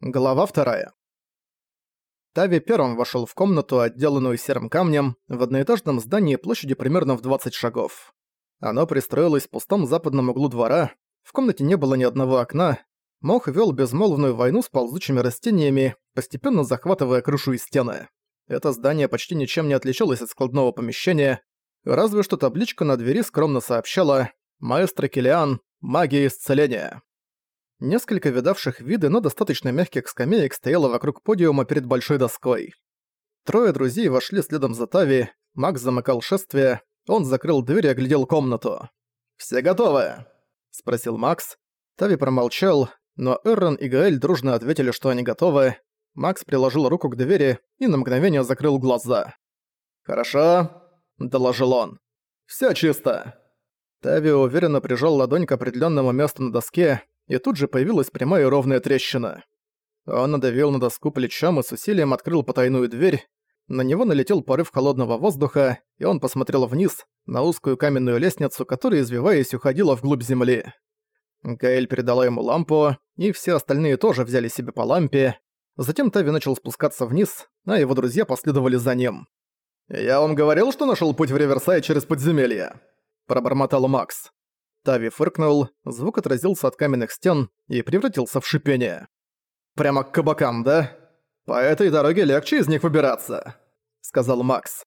Глава вторая. Тави первым вошел в комнату, отделанную серым камнем, в одноэтажном здании площадью примерно в 20 шагов. Оно пристроилось в пустом западном углу двора, в комнате не было ни одного окна, мох вел безмолвную войну с ползучими растениями, постепенно захватывая крышу и стены. Это здание почти ничем не отличалось от складного помещения, разве что табличка на двери скромно сообщала «Маэстро Килиан. Магия исцеления». Несколько видавших виды, но достаточно мягких скамеек стояло вокруг подиума перед большой доской. Трое друзей вошли следом за Тави, Макс замыкал шествие, он закрыл дверь и оглядел комнату. «Все готовы?» – спросил Макс. Тави промолчал, но Эррон и Гаэль дружно ответили, что они готовы. Макс приложил руку к двери и на мгновение закрыл глаза. «Хорошо», – доложил он. «Всё чисто». Тави уверенно прижал ладонь к определенному месту на доске, и тут же появилась прямая и ровная трещина. Он надавил на доску плечом и с усилием открыл потайную дверь. На него налетел порыв холодного воздуха, и он посмотрел вниз, на узкую каменную лестницу, которая, извиваясь, уходила вглубь земли. Гаэль передала ему лампу, и все остальные тоже взяли себе по лампе. Затем Тави начал спускаться вниз, а его друзья последовали за ним. «Я вам говорил, что нашел путь в Риверсайд через подземелье?» – пробормотал Макс. Тави фыркнул, звук отразился от каменных стен и превратился в шипение. «Прямо к кабакам, да? По этой дороге легче из них выбираться», — сказал Макс.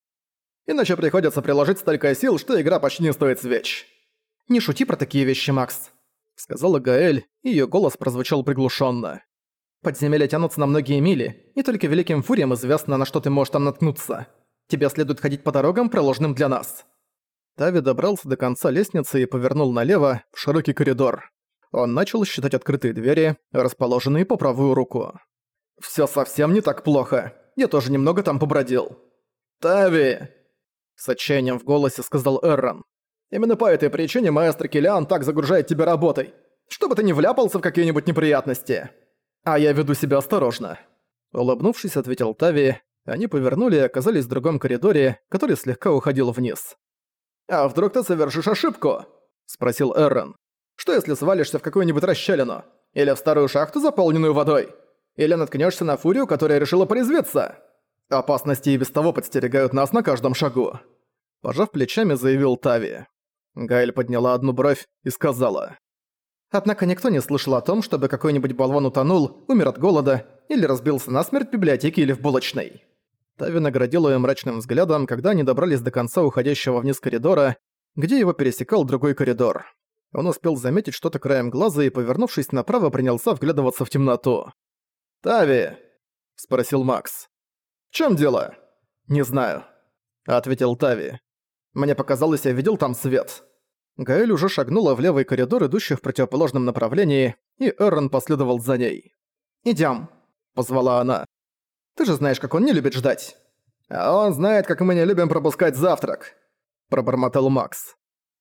«Иначе приходится приложить столько сил, что игра почти не стоит свеч». «Не шути про такие вещи, Макс», — сказала Гаэль, и её голос прозвучал приглушенно. «Подземелья тянутся на многие мили, и только великим фуриям известно, на что ты можешь там наткнуться. Тебе следует ходить по дорогам, проложенным для нас». Тави добрался до конца лестницы и повернул налево, в широкий коридор. Он начал считать открытые двери, расположенные по правую руку. «Всё совсем не так плохо. Я тоже немного там побродил». «Тави!» С отчаянием в голосе сказал Эррон. «Именно по этой причине маэстро Киллиан так загружает тебя работой. Чтобы ты не вляпался в какие-нибудь неприятности. А я веду себя осторожно». Улыбнувшись, ответил Тави. Они повернули и оказались в другом коридоре, который слегка уходил вниз. «А вдруг ты совершишь ошибку?» – спросил Эррон. «Что если свалишься в какую-нибудь расщелину? Или в старую шахту, заполненную водой? Или наткнешься на фурию, которая решила порезвиться? Опасности и без того подстерегают нас на каждом шагу». Пожав плечами, заявил Тави. Гайль подняла одну бровь и сказала. Однако никто не слышал о том, чтобы какой-нибудь болван утонул, умер от голода или разбился насмерть в библиотеке или в булочной. Тави наградил её мрачным взглядом, когда они добрались до конца уходящего вниз коридора, где его пересекал другой коридор. Он успел заметить что-то краем глаза и, повернувшись направо, принялся вглядываться в темноту. «Тави!» – спросил Макс. «В чём дело?» «Не знаю», – ответил Тави. «Мне показалось, я видел там свет». Гаэль уже шагнула в левый коридор, идущий в противоположном направлении, и Эррон последовал за ней. «Идём», – позвала она. Ты же знаешь, как он не любит ждать. А он знает, как мы не любим пропускать завтрак», – пробормотал Макс.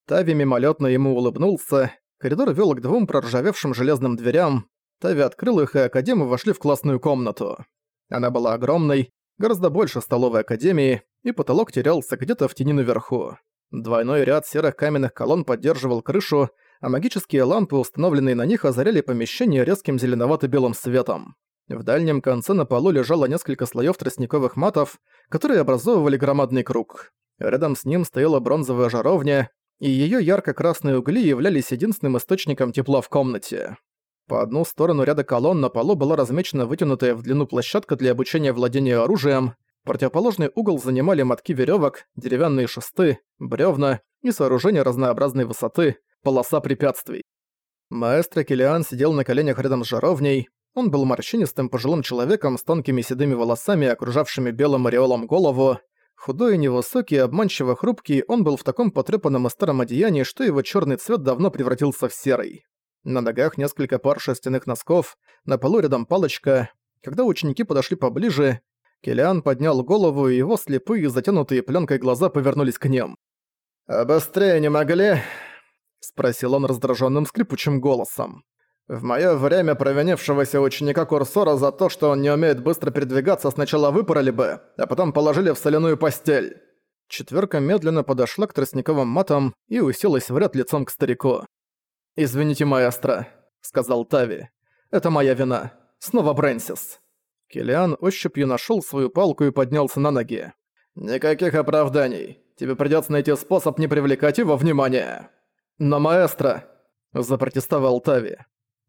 Тави мимолетно ему улыбнулся. Коридор вел к двум проржавевшим железным дверям. Тави открыл их, и Академы вошли в классную комнату. Она была огромной, гораздо больше столовой Академии, и потолок терялся где-то в тени наверху. Двойной ряд серых каменных колонн поддерживал крышу, а магические лампы, установленные на них, озаряли помещение резким зеленовато-белым светом. В дальнем конце на полу лежало несколько слоев тростниковых матов, которые образовывали громадный круг. Рядом с ним стояла бронзовая жаровня, и ее ярко-красные угли являлись единственным источником тепла в комнате. По одну сторону ряда колонн на полу была размечена вытянутая в длину площадка для обучения владению оружием, противоположный угол занимали мотки веревок, деревянные шесты, бревна и сооружения разнообразной высоты, полоса препятствий. Маэстро Килиан сидел на коленях рядом с жаровней, он был морщинистым пожилым человеком с тонкими седыми волосами, окружавшими белым ореолом голову. Худой и невысокий, обманчиво хрупкий, он был в таком потрепанном и старом одеянии, что его черный цвет давно превратился в серый. На ногах несколько пар шерстяных носков, на полу рядом палочка. Когда ученики подошли поближе, Келиан поднял голову, и его слепые, затянутые пленкой глаза повернулись к ним. «А быстрее не могли?» — спросил он раздраженным скрипучим голосом. В моё время провинившегося ученика Курсора за то, что он не умеет быстро передвигаться, сначала выпороли бы, а потом положили в соляную постель». Четвёрка медленно подошла к тростниковым матам и уселась в ряд лицом к старику. «Извините, маэстро», — сказал Тави. «Это моя вина. Снова Брэнсис. Килиан ощупью нашел свою палку и поднялся на ноги. «Никаких оправданий. Тебе придется найти способ не привлекать его внимание». «Но, маэстро!» – запротестовал Тави.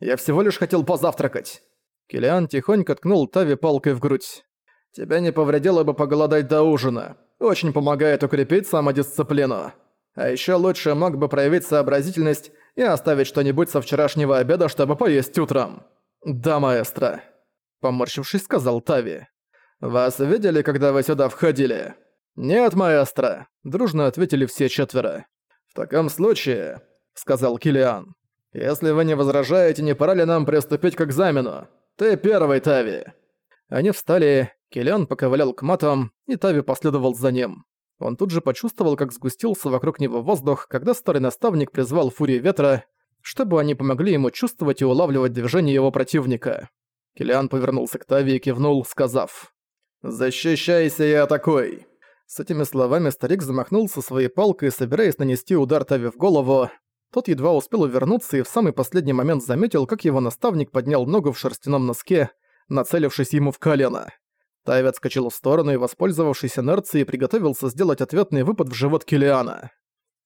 «Я всего лишь хотел позавтракать». Килиан тихонько ткнул Тави палкой в грудь. «Тебя не повредило бы поголодать до ужина. Очень помогает укрепить самодисциплину. А ещё лучше мог бы проявить сообразительность и оставить что-нибудь со вчерашнего обеда, чтобы поесть утром». «Да, маэстро», — поморщившись, сказал Тави. «Вас видели, когда вы сюда входили?» «Нет, маэстро», — дружно ответили все четверо. «В таком случае», — сказал Килиан, — «если вы не возражаете, не пора ли нам приступить к экзамену? Ты первый, Тави». Они встали, Килиан поковылял к матам, и Тави последовал за ним. Он тут же почувствовал, как сгустился вокруг него воздух, когда старый наставник призвал фурии ветра, чтобы они помогли ему чувствовать и улавливать движение его противника. Килиан повернулся к Тави и кивнул, сказав «Защищайся и атакуй!» С этими словами старик замахнулся своей палкой, собираясь нанести удар Тави в голову. Тот едва успел увернуться и в самый последний момент заметил, как его наставник поднял ногу в шерстяном носке, нацелившись ему в колено. Тави отскочил в сторону и, воспользовавшись инерцией, приготовился сделать ответный выпад в живот Килиана.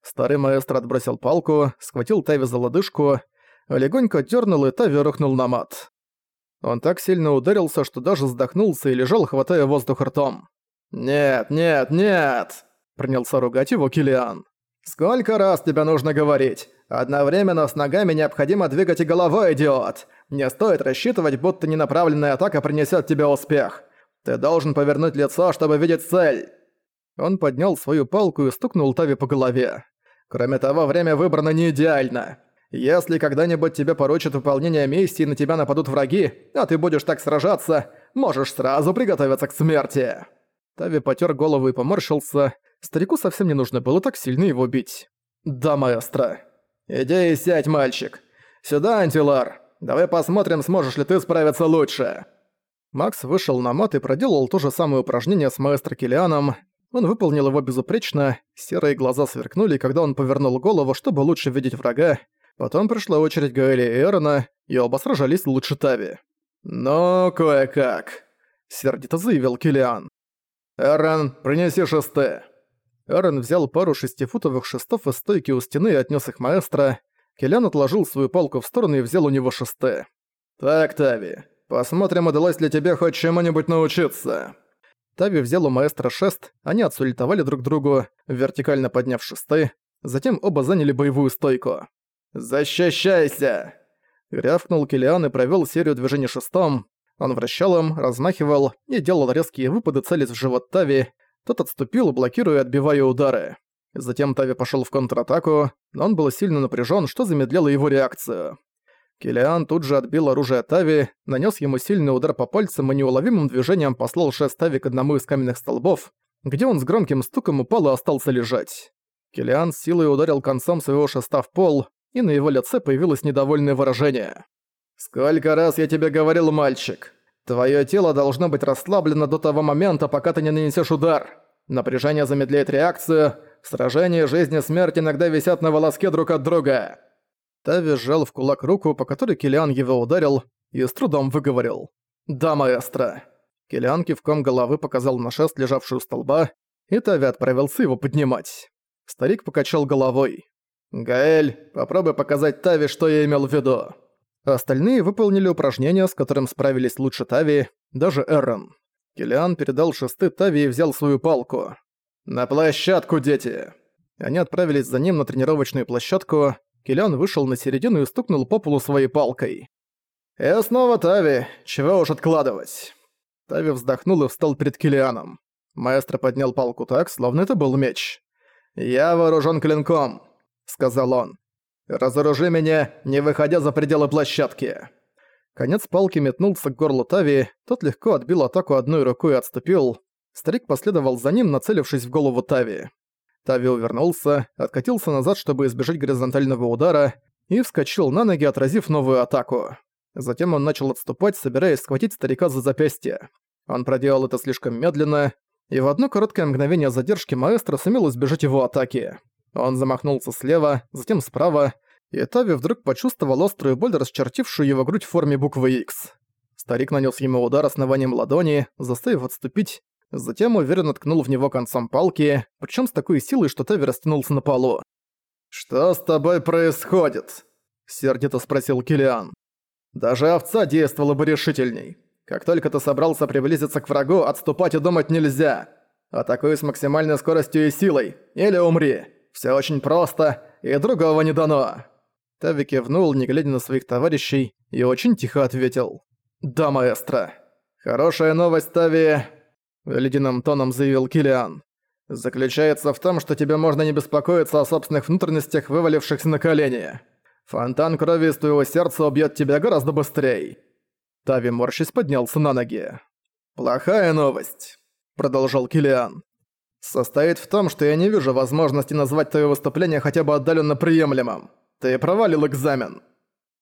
Старый маэстро отбросил палку, схватил Тави за лодыжку, легонько дернул и Тави рухнул на мат. Он так сильно ударился, что даже вздохнулся и лежал, хватая воздух ртом. «Нет, нет, нет!» – принялся ругать его Килиан. «Сколько раз тебе нужно говорить? Одновременно с ногами необходимо двигать и головой, идиот! Не стоит рассчитывать, будто ненаправленная атака принесет тебе успех. Ты должен повернуть лицо, чтобы видеть цель!» Он поднял свою палку и стукнул Тави по голове. «Кроме того, время выбрано не идеально. Если когда-нибудь тебе поручат выполнение миссии и на тебя нападут враги, а ты будешь так сражаться, можешь сразу приготовиться к смерти!» Тави потер голову и поморщился. Старику совсем не нужно было так сильно его бить. «Да, маэстро!» «Иди и сядь, мальчик! Сюда, Антилар! Давай посмотрим, сможешь ли ты справиться лучше!» Макс вышел на мат и проделал то же самое упражнение с маэстро Килианом. Он выполнил его безупречно, серые глаза сверкнули, когда он повернул голову, чтобы лучше видеть врага. Потом пришла очередь Гаэли и Эрона, и оба сражались лучше Тави. «Но кое-как», — сердито заявил Килиан. «Эрон, принеси шесты». Эрон взял пару шестифутовых шестов из стойки у стены и отнес их маэстро. Килиан отложил свою палку в сторону и взял у него шесты. «Так, Тави, посмотрим, удалось ли тебе хоть чему-нибудь научиться». Тави взял у маэстро шест, они отсулитовали друг другу, вертикально подняв шесты, затем оба заняли боевую стойку. «Защищайся!» Рявкнул Килиан и провёл серию движений шестом. Он вращал им, размахивал и делал резкие выпады, целясь в живот Тави. Тот отступил, блокируя и отбивая удары. Затем Тави пошёл в контратаку, но он был сильно напряжён, что замедлило его реакцию. Килиан тут же отбил оружие Тави, нанес ему сильный удар по пальцам и неуловимым движением послал шест Тави к одному из каменных столбов, где он с громким стуком упал и остался лежать. Килиан с силой ударил концом своего шеста в пол, и на его лице появилось недовольное выражение. «Сколько раз я тебе говорил, мальчик? Твое тело должно быть расслаблено до того момента, пока ты не нанесешь удар. Напряжение замедляет реакцию, в сражении жизнь и смерть иногда висят на волоске друг от друга». Тави сжал в кулак руку, по которой Килиан его ударил, и с трудом выговорил. «Да, маэстро». Килиан кивком головы показал на шест, лежавший у столба, и Тави отправился его поднимать. Старик покачал головой. «Гаэль, попробуй показать Тави, что я имел в виду». Остальные выполнили упражнение, с которым справились лучше Тави, даже Эрон. Килиан передал шесты Тави и взял свою палку. «На площадку, дети!» Они отправились за ним на тренировочную площадку, Киллиан вышел на середину и стукнул по полу своей палкой. «И снова Тави, чего уж откладывать?» Тави вздохнул и встал перед Килианом. Маэстро поднял палку так, словно это был меч. «Я вооружен клинком», — сказал он. «Разоружи меня, не выходя за пределы площадки». Конец палки метнулся к горлу Тави, тот легко отбил атаку одной рукой и отступил. Старик последовал за ним, нацелившись в голову Тави. Тави увернулся, откатился назад, чтобы избежать горизонтального удара, и вскочил на ноги, отразив новую атаку. Затем он начал отступать, собираясь схватить старика за запястье. Он проделал это слишком медленно, и в одно короткое мгновение задержки маэстро сумел избежать его атаки. Он замахнулся слева, затем справа, и Тави вдруг почувствовал острую боль, расчертившую его грудь в форме буквы X. Старик нанес ему удар основанием ладони, заставив отступить, затем уверенно ткнул в него концом палки, причем с такой силой, что Тави растянулся на полу. «Что с тобой происходит?» — сердито спросил Килиан. «Даже овца действовала бы решительней. Как только ты собрался приблизиться к врагу, отступать и думать нельзя. Атакуй с максимальной скоростью и силой, или умри. Все очень просто, и другого не дано». Тави кивнул, не глядя на своих товарищей, и очень тихо ответил. «Да, маэстро». «Хорошая новость, Тави», — ледяным тоном заявил Килиан. «Заключается в том, что тебе можно не беспокоиться о собственных внутренностях, вывалившихся на колени. Фонтан крови из твоего сердца убьет тебя гораздо быстрее». Тави морщись поднялся на ноги. «Плохая новость», — продолжал Килиан. «Состоит в том, что я не вижу возможности назвать твое выступление хотя бы отдаленно приемлемым. Ты провалил экзамен».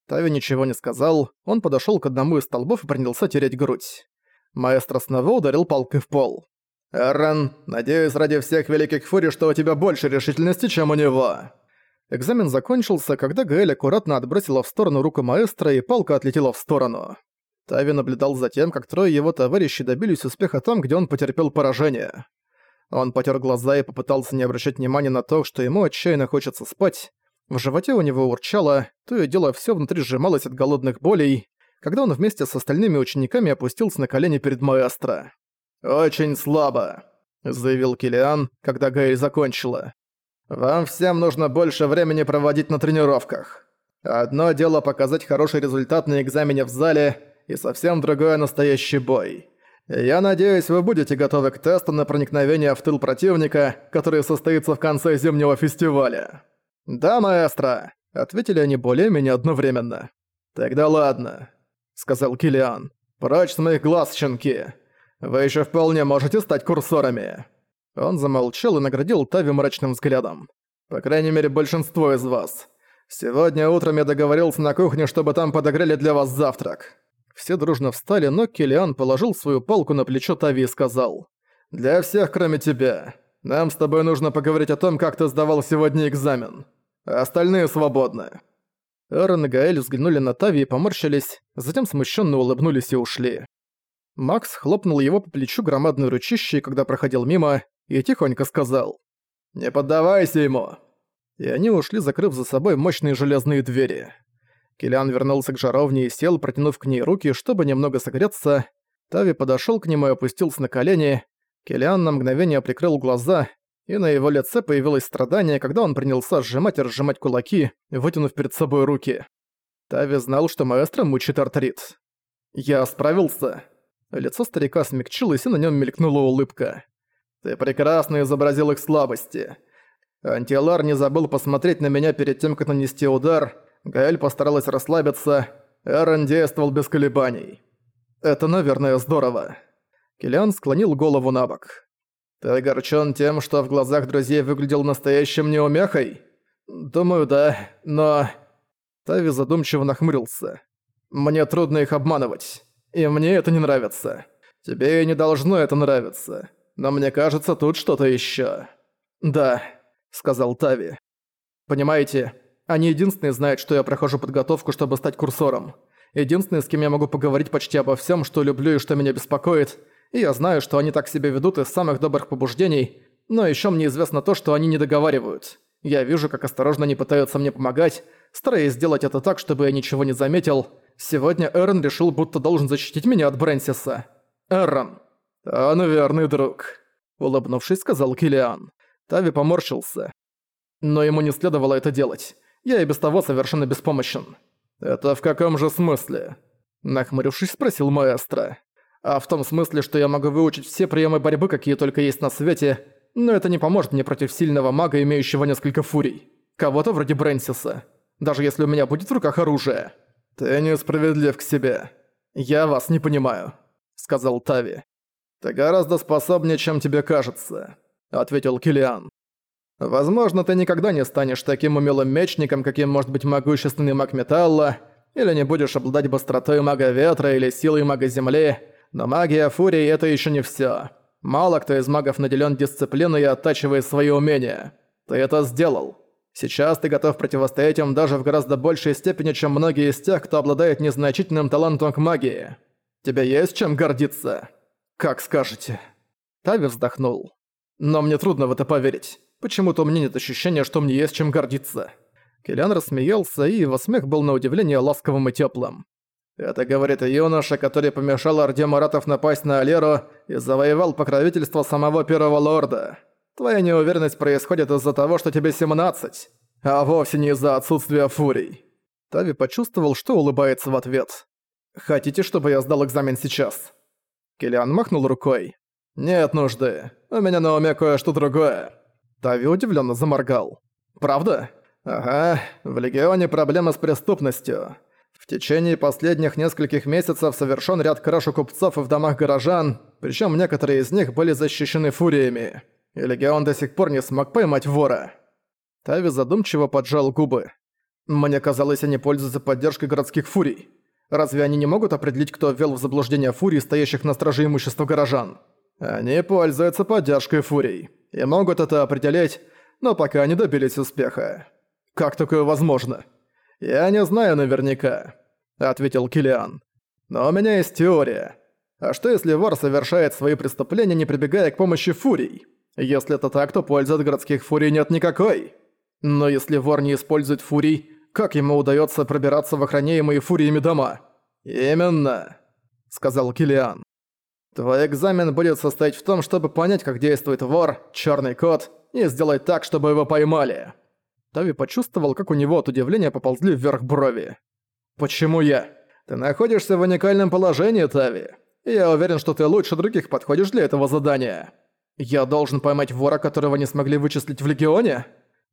Тави ничего не сказал, он подошёл к одному из столбов и принялся тереть грудь. Маэстро снова ударил палкой в пол. «Эррен, надеюсь ради всех великих фурий, что у тебя больше решительности, чем у него». Экзамен закончился, когда Гаэль аккуратно отбросила в сторону руку маэстро и палка отлетела в сторону. Тави наблюдал за тем, как трое его товарищей добились успеха там, где он потерпел поражение. Он потер глаза и попытался не обращать внимания на то, что ему отчаянно хочется спать. В животе у него урчало, то и дело все внутри сжималось от голодных болей, когда он вместе с остальными учениками опустился на колени перед маэстро. «Очень слабо», — заявил Килиан, когда Гай закончила. «Вам всем нужно больше времени проводить на тренировках. Одно дело показать хороший результат на экзамене в зале, и совсем другое настоящий бой. Я надеюсь, вы будете готовы к тесту на проникновение в тыл противника, который состоится в конце зимнего фестиваля». «Да, маэстро», — ответили они более-менее одновременно. «Тогда ладно», — сказал Килиан. «Прочь с моих глаз, щенки! Вы еще вполне можете стать курсорами!» Он замолчал и наградил Тави мрачным взглядом. «По крайней мере, большинство из вас. Сегодня утром я договорился на кухне, чтобы там подогрели для вас завтрак». Все дружно встали, но Килиан положил свою палку на плечо Тави и сказал. «Для всех, кроме тебя. Нам с тобой нужно поговорить о том, как ты сдавал сегодня экзамен. Остальные свободны». Эрон и Гаэль взглянули на Тави и поморщились, затем смущенно улыбнулись и ушли. Макс хлопнул его по плечу громадной ручищей, когда проходил мимо, и тихонько сказал «Не поддавайся ему!» И они ушли, закрыв за собой мощные железные двери. Килиан вернулся к жаровне и сел, протянув к ней руки, чтобы немного согреться. Тави подошёл к нему и опустился на колени. Килиан на мгновение прикрыл глаза, и на его лице появилось страдание, когда он принялся сжимать и разжимать кулаки, вытянув перед собой руки. Тави знал, что маэстро мучит артрит. «Я справился». Лицо старика смягчилось, и на нем мелькнула улыбка. «Ты прекрасно изобразил их слабости. Антилар не забыл посмотреть на меня перед тем, как нанести удар. Гаэль постаралась расслабиться. Эрон действовал без колебаний. Это, наверное, здорово». Киллиан склонил голову на бок. «Ты огорчен тем, что в глазах друзей выглядел настоящим неумехой?» «Думаю, да, но...» Тави задумчиво нахмурился. «Мне трудно их обманывать, и мне это не нравится. Тебе и не должно это нравиться, но мне кажется, тут что-то ещё». «Да», — сказал Тави. «Понимаете, они единственные знают, что я прохожу подготовку, чтобы стать курсором. Единственные, с кем я могу поговорить почти обо всем, что люблю и что меня беспокоит — и я знаю, что они так себя ведут из самых добрых побуждений, но еще мне известно то, что они не договаривают. Я вижу, как осторожно они пытаются мне помогать, стараясь сделать это так, чтобы я ничего не заметил. Сегодня Эрон решил, будто должен защитить меня от Брэнсиса. Эрон. Он верный друг. Улыбнувшись, сказал Килиан. Тави поморщился. Но ему не следовало это делать. Я и без того совершенно беспомощен. «Это в каком же смысле?» Нахмурившись, спросил маэстро а в том смысле, что я могу выучить все приемы борьбы, какие только есть на свете, но это не поможет мне против сильного мага, имеющего несколько фурий. Кого-то вроде Брэнсиса. Даже если у меня будет в руках оружие. Ты несправедлив к себе. Я вас не понимаю, сказал Тави. Ты гораздо способнее, чем тебе кажется, ответил Килиан. Возможно, ты никогда не станешь таким умелым мечником, каким может быть могущественный маг металла, или не будешь обладать быстротой мага ветра или силой мага земли, но магия фурии — это еще не все. Мало кто из магов наделен дисциплиной и оттачивает свои умения. Ты это сделал. Сейчас ты готов противостоять им даже в гораздо большей степени, чем многие из тех, кто обладает незначительным талантом к магии. Тебе есть чем гордиться?» «Как скажете». Тави вздохнул. «Но мне трудно в это поверить. Почему-то у меня нет ощущения, что мне есть чем гордиться». Киллиан рассмеялся, и его смех был на удивление ласковым и теплым. «Это говорит юноша, который помешал Орде Маратов напасть на Алеру и завоевал покровительство самого Первого Лорда. Твоя неуверенность происходит из-за того, что тебе 17, а вовсе не из-за отсутствия фурий». Тави почувствовал, что улыбается в ответ. «Хотите, чтобы я сдал экзамен сейчас?» Киллиан махнул рукой. «Нет нужды. У меня на уме кое-что другое». Тави удивленно заморгал. «Правда?» «Ага, в Легионе проблемы с преступностью. В течение последних нескольких месяцев совершен ряд краж у купцов и в домах горожан, причем некоторые из них были защищены фуриями. И Легион до сих пор не смог поймать вора». Тави задумчиво поджал губы. «Мне казалось, они пользуются поддержкой городских фурий. Разве они не могут определить, кто ввел в заблуждение фурий, стоящих на страже имущества горожан?» «Они пользуются поддержкой фурий. И могут это определять, но пока не добились успеха». «Как такое возможно?» «Я не знаю наверняка», — ответил Килиан. «Но у меня есть теория. А что если вор совершает свои преступления, не прибегая к помощи фурий? Если это так, то пользы от городских фурий нет никакой. Но если вор не использует фурий, как ему удается пробираться в охраняемые фуриями дома?» «Именно», — сказал Килиан. «Твой экзамен будет состоять в том, чтобы понять, как действует вор, черный кот, и сделать так, чтобы его поймали». Тави почувствовал, как у него от удивления поползли вверх брови. «Почему я? Ты находишься в уникальном положении, Тави. Я уверен, что ты лучше других подходишь для этого задания. Я должен поймать вора, которого не смогли вычислить в Легионе?»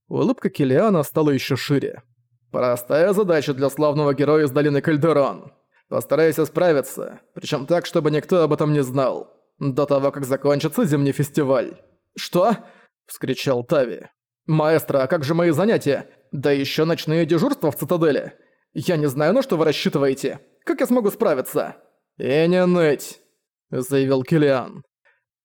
Улыбка Килиана стала еще шире. «Простая задача для славного героя из долины Кальдерон. Постарайся справиться, причем так, чтобы никто об этом не знал. До того, как закончится зимний фестиваль». «Что?» – вскричал Тави. «Маэстро, а как же мои занятия? Да еще ночные дежурства в цитадели. Я не знаю, на что вы рассчитываете. Как я смогу справиться?» «И не ныть», — заявил Килиан.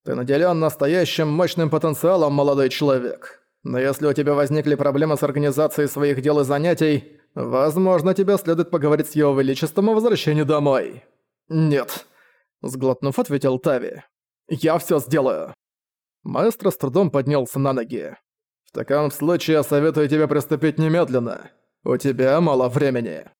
«Ты наделен настоящим мощным потенциалом, молодой человек. Но если у тебя возникли проблемы с организацией своих дел и занятий, возможно, тебе следует поговорить с его величеством о возвращении домой». «Нет», — сглотнув, ответил Тави. «Я все сделаю». Маэстро с трудом поднялся на ноги. В таком случае я советую тебе приступить немедленно. У тебя мало времени».